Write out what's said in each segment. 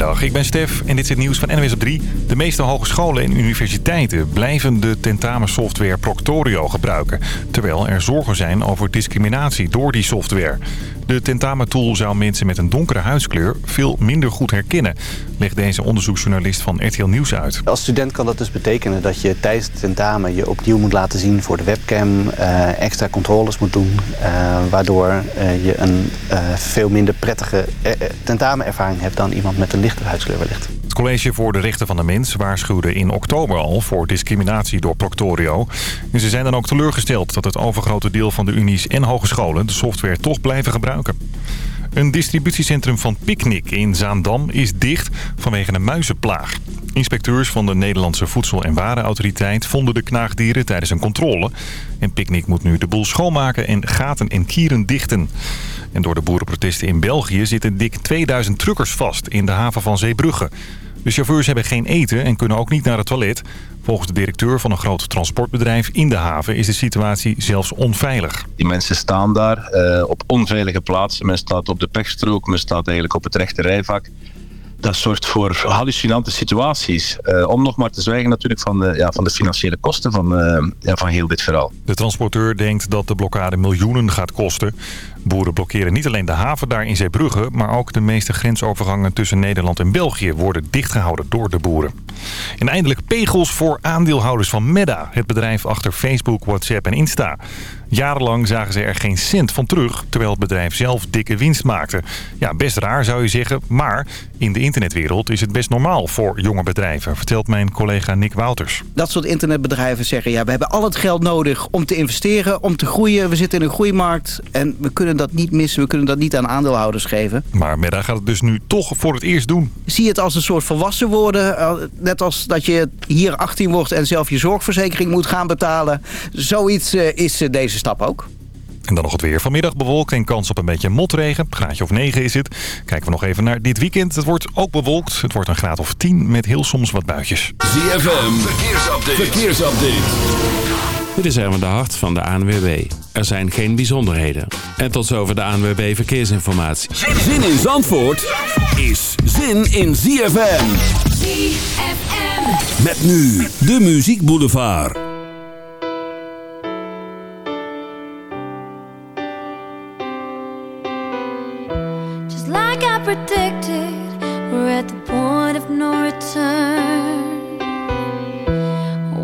Goedemiddag, ik ben Stef en dit is het nieuws van NWS op 3. De meeste hogescholen en universiteiten blijven de tentamensoftware Proctorio gebruiken. Terwijl er zorgen zijn over discriminatie door die software. De tentamentool zou mensen met een donkere huidskleur veel minder goed herkennen. Legt deze onderzoeksjournalist van RTL Nieuws uit. Als student kan dat dus betekenen dat je tijdens het tentamen je opnieuw moet laten zien voor de webcam. Uh, extra controles moet doen. Uh, waardoor uh, je een veel minder prettige tentamenervaring hebt dan iemand met een lichte huidskleur wellicht. Het College voor de Rechten van de Mens waarschuwde in oktober al voor discriminatie door Proctorio. En ze zijn dan ook teleurgesteld dat het overgrote deel van de unies en hogescholen de software toch blijven gebruiken. Een distributiecentrum van Picnic in Zaandam is dicht vanwege een muizenplaag. Inspecteurs van de Nederlandse Voedsel- en Warenautoriteit vonden de knaagdieren tijdens een controle. En Picnic moet nu de boel schoonmaken en gaten en kieren dichten. En door de boerenprotesten in België zitten dik 2000 truckers vast in de haven van Zeebrugge. De chauffeurs hebben geen eten en kunnen ook niet naar het toilet. Volgens de directeur van een groot transportbedrijf in de haven is de situatie zelfs onveilig. Die mensen staan daar uh, op onveilige plaatsen. Men staat op de pechstrook, men staat eigenlijk op het rechte rijvak dat zorgt voor hallucinante situaties. Uh, om nog maar te zwijgen natuurlijk van de, ja, van de financiële kosten van, uh, ja, van heel dit verhaal. De transporteur denkt dat de blokkade miljoenen gaat kosten. Boeren blokkeren niet alleen de haven daar in Zeebrugge... maar ook de meeste grensovergangen tussen Nederland en België... worden dichtgehouden door de boeren. En eindelijk pegels voor aandeelhouders van Meta... het bedrijf achter Facebook, WhatsApp en Insta. Jarenlang zagen ze er geen cent van terug... terwijl het bedrijf zelf dikke winst maakte. Ja, best raar zou je zeggen, maar in de internetwereld is het best normaal voor jonge bedrijven... vertelt mijn collega Nick Wouters. Dat soort internetbedrijven zeggen... ja, we hebben al het geld nodig om te investeren, om te groeien. We zitten in een groeimarkt en we kunnen dat niet missen. We kunnen dat niet aan aandeelhouders geven. Maar Meta gaat het dus nu toch voor het eerst doen. Zie je het als een soort volwassen worden. Eh, net als dat je hier 18 wordt en zelf je zorgverzekering moet gaan betalen. Zoiets eh, is eh, deze stap ook. En dan nog het weer. Vanmiddag bewolkt en kans op een beetje motregen. Graadje of 9 is het. Kijken we nog even naar dit weekend. Het wordt ook bewolkt. Het wordt een graad of 10 met heel soms wat buitjes. ZFM, verkeersupdate. verkeersupdate. Dit is Erwin de Hart van de ANWB. Er zijn geen bijzonderheden. En tot zover de ANWB Verkeersinformatie. Zin in Zandvoort is zin in ZFM. ZFM. Met nu de Muziek Boulevard. Just like I predicted, we're at the point of no return.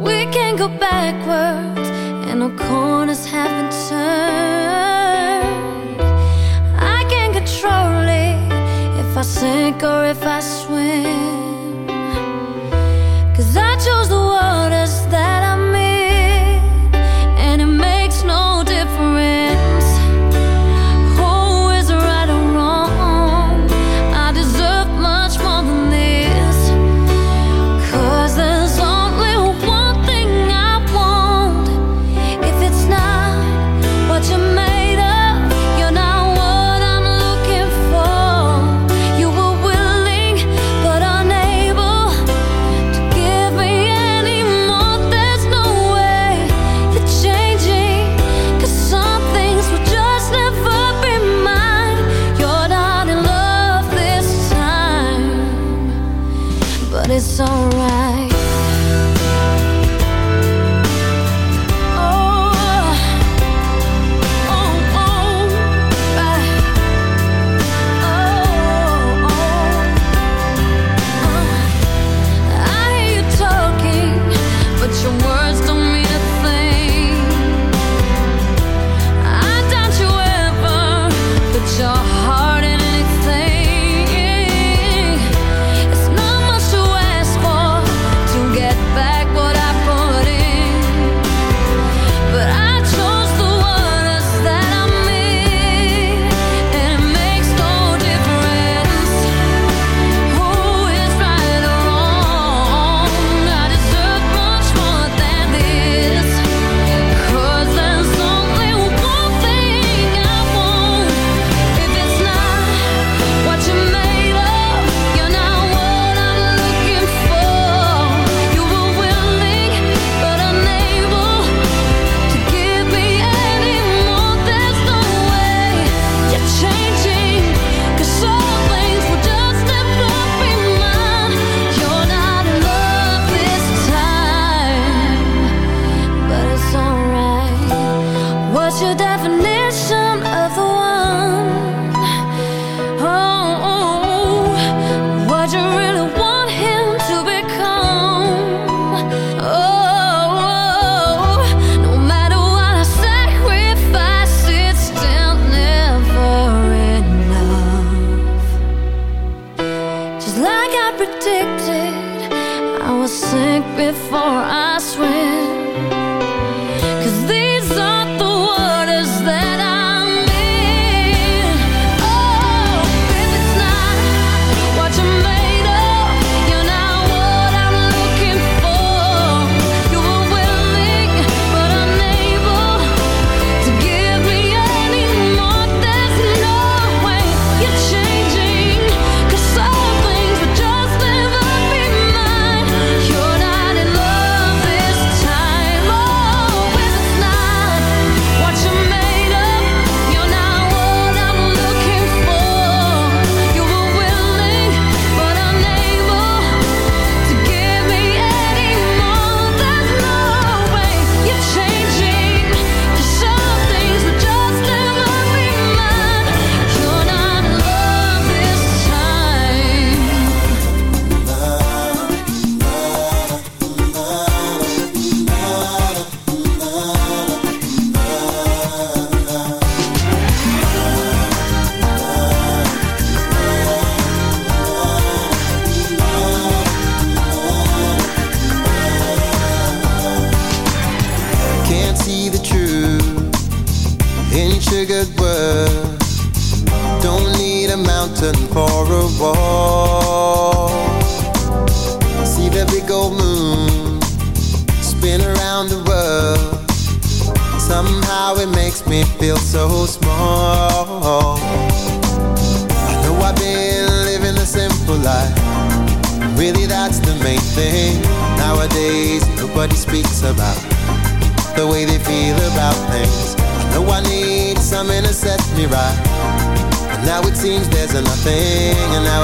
We can go backwards, and no corners haven't turned. I can't control it if I sink or if I swim.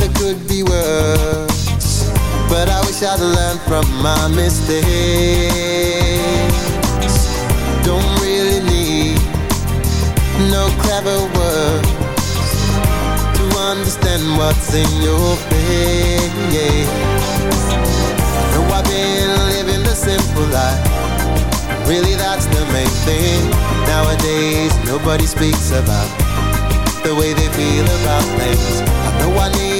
Weather could be worse, but I wish I'd learned from my mistakes. Don't really need no clever words to understand what's in your face. No, I've been living the simple life. Really, that's the main thing. Nowadays, nobody speaks about the way they feel about things. I know I need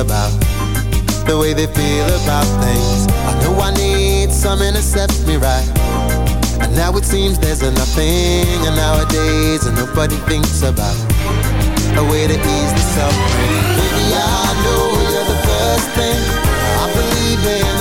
about the way they feel about things. I know I need something to set me right. And now it seems there's nothing. And nowadays, nobody thinks about a way to ease the suffering. Baby, I know you're the first thing I believe in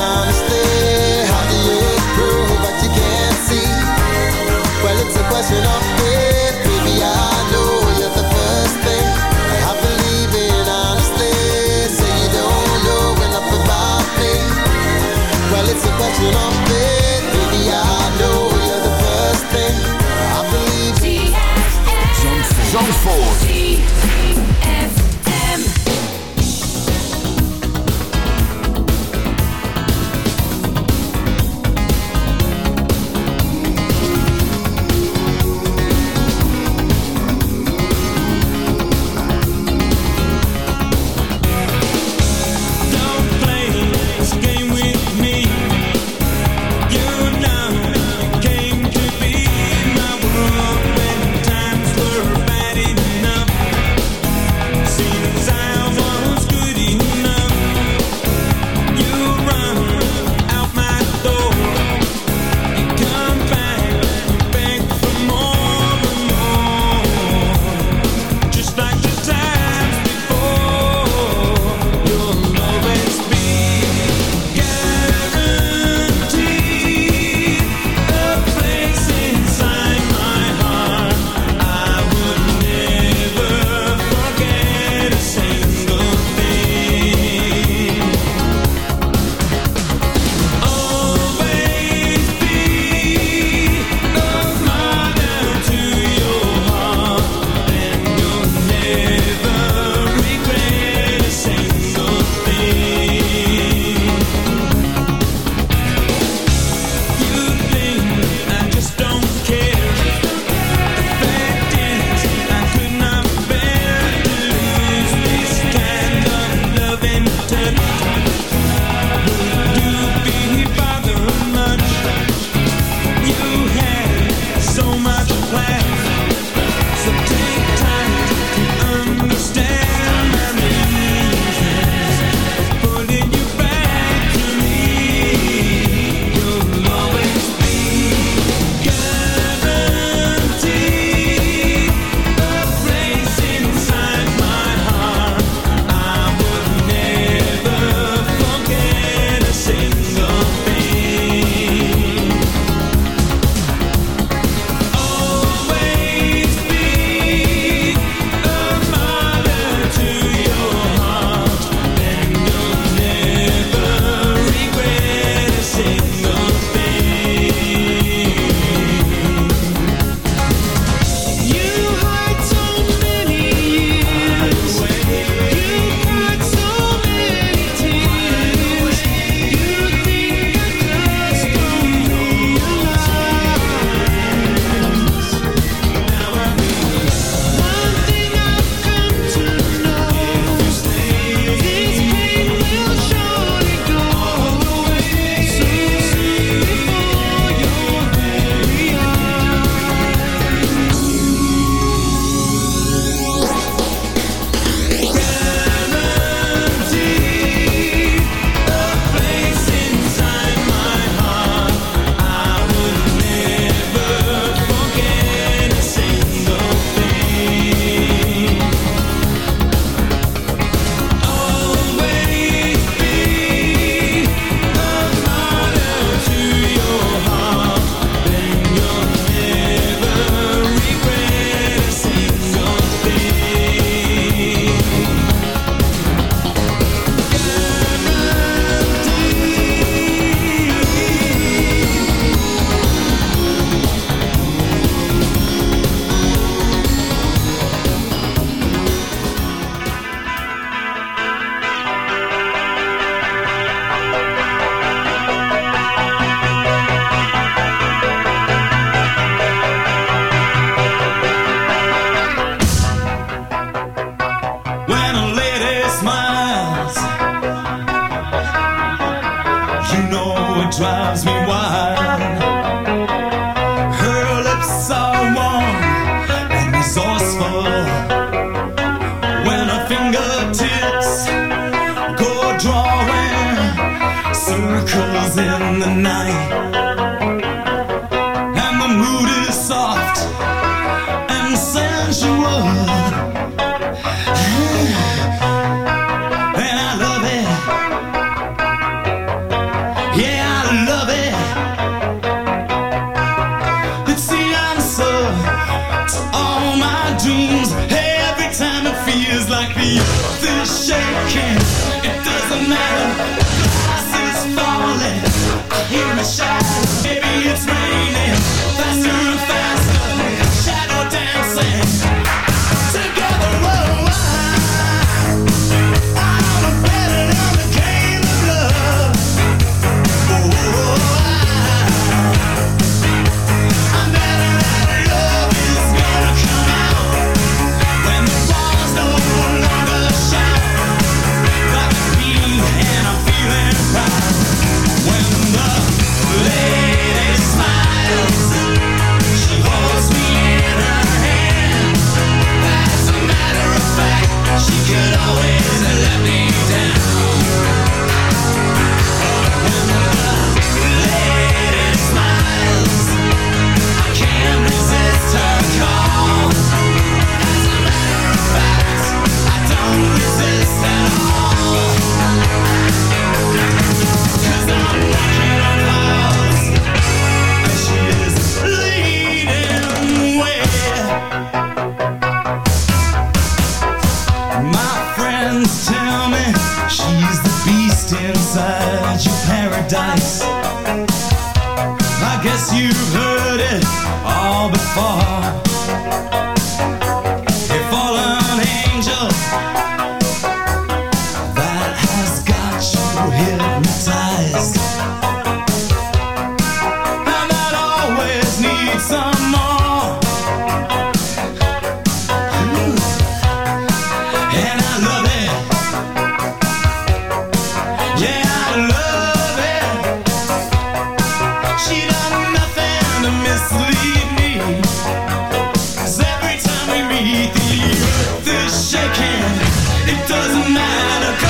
matter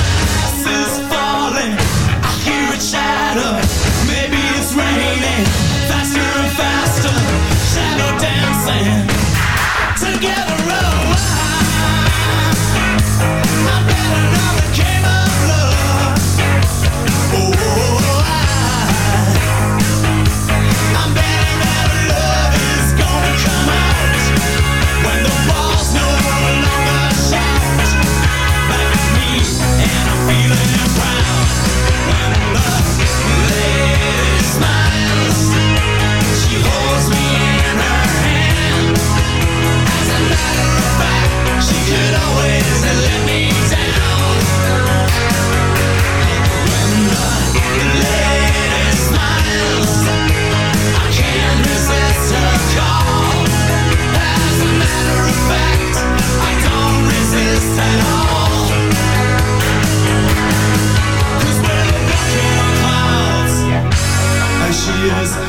years.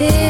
city